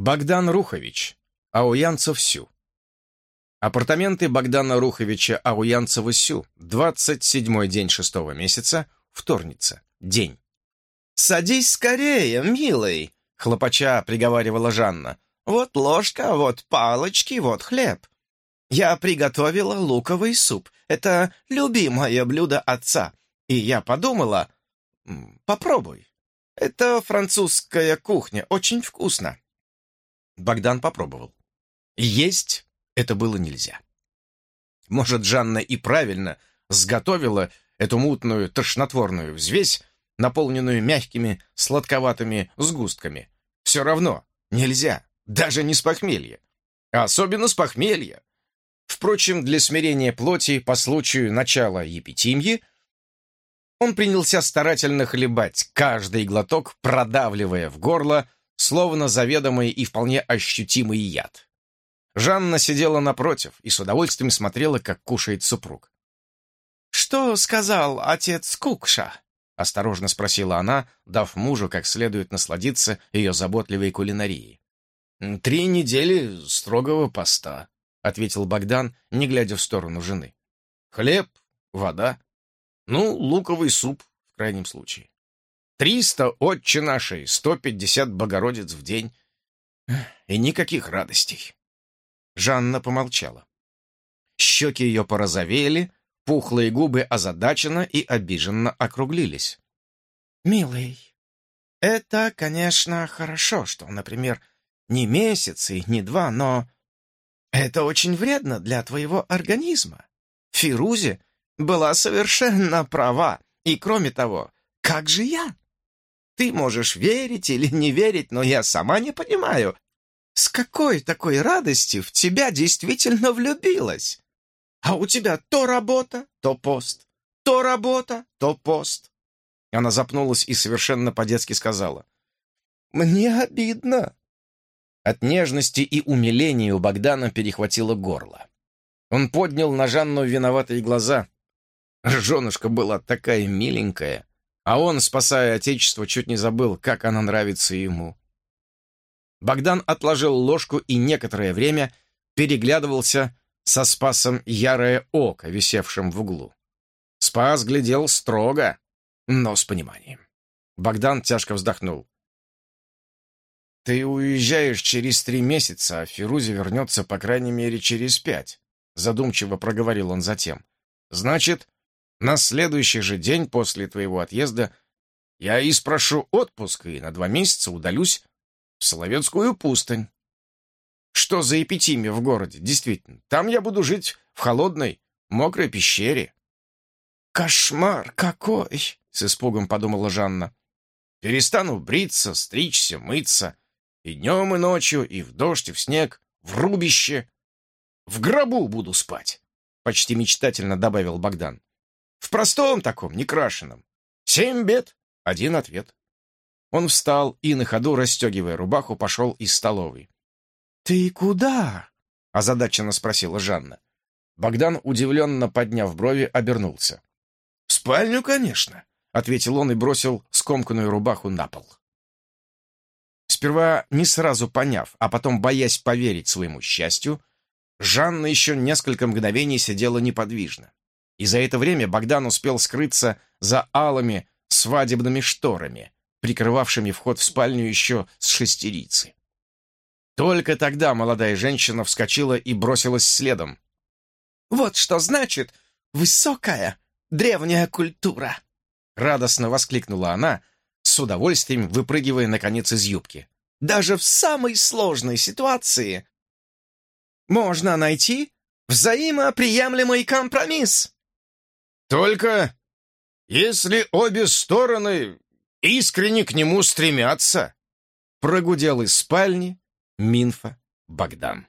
Богдан Рухович, Ауянцев-Сю. Апартаменты Богдана Руховича Ауянцева-Сю, 27-й день шестого месяца, вторница, день. «Садись скорее, милый!» — хлопача приговаривала Жанна. «Вот ложка, вот палочки, вот хлеб. Я приготовила луковый суп. Это любимое блюдо отца. И я подумала, попробуй. Это французская кухня, очень вкусно. Богдан попробовал. Есть это было нельзя. Может, Жанна и правильно сготовила эту мутную, тошнотворную взвесь, наполненную мягкими, сладковатыми сгустками. Все равно нельзя, даже не с похмелья. А особенно с похмелья. Впрочем, для смирения плоти по случаю начала епитимьи он принялся старательно хлебать, каждый глоток продавливая в горло, словно заведомый и вполне ощутимый яд. Жанна сидела напротив и с удовольствием смотрела, как кушает супруг. «Что сказал отец Кукша?» — осторожно спросила она, дав мужу как следует насладиться ее заботливой кулинарией. «Три недели строгого поста», — ответил Богдан, не глядя в сторону жены. «Хлеб, вода, ну, луковый суп, в крайнем случае. Триста отче нашей, сто пятьдесят богородиц в день. И никаких радостей. Жанна помолчала. Щеки ее порозовели, пухлые губы озадаченно и обиженно округлились. «Милый, это, конечно, хорошо, что, например, не месяц и не два, но это очень вредно для твоего организма. Фирузе была совершенно права. И кроме того, как же я? Ты можешь верить или не верить, но я сама не понимаю, с какой такой радостью в тебя действительно влюбилась. А у тебя то работа, то пост, то работа, то пост. Она запнулась и совершенно по-детски сказала. «Мне обидно». От нежности и умиления у Богдана перехватило горло. Он поднял на Жанну виноватые глаза, Женушка была такая миленькая, а он, спасая отечество, чуть не забыл, как она нравится ему. Богдан отложил ложку и некоторое время переглядывался со Спасом ярое око, висевшим в углу. Спас глядел строго, но с пониманием. Богдан тяжко вздохнул. «Ты уезжаешь через три месяца, а Фирузи вернется, по крайней мере, через пять», задумчиво проговорил он затем. «Значит, на следующий же день после твоего отъезда я и спрошу отпуск и на два месяца удалюсь в Соловецкую пустынь. Что за эпитимия в городе, действительно? Там я буду жить в холодной, мокрой пещере. «Кошмар какой!» — с испугом подумала Жанна. «Перестану бриться, стричься, мыться. И днем, и ночью, и в дождь, и в снег, в рубище. В гробу буду спать!» — почти мечтательно добавил Богдан. В простом таком, некрашенном. Семь бед, один ответ. Он встал и, на ходу, расстегивая рубаху, пошел из столовой. «Ты куда?» — озадаченно спросила Жанна. Богдан, удивленно подняв брови, обернулся. «В спальню, конечно», — ответил он и бросил скомканную рубаху на пол. Сперва не сразу поняв, а потом боясь поверить своему счастью, Жанна еще несколько мгновений сидела неподвижно и за это время Богдан успел скрыться за алыми свадебными шторами, прикрывавшими вход в спальню еще с шестерицы. Только тогда молодая женщина вскочила и бросилась следом. «Вот что значит высокая древняя культура!» Радостно воскликнула она, с удовольствием выпрыгивая, наконец, из юбки. «Даже в самой сложной ситуации можно найти взаимоприемлемый компромисс!» Только если обе стороны искренне к нему стремятся, прогудел из спальни Минфа Богдан.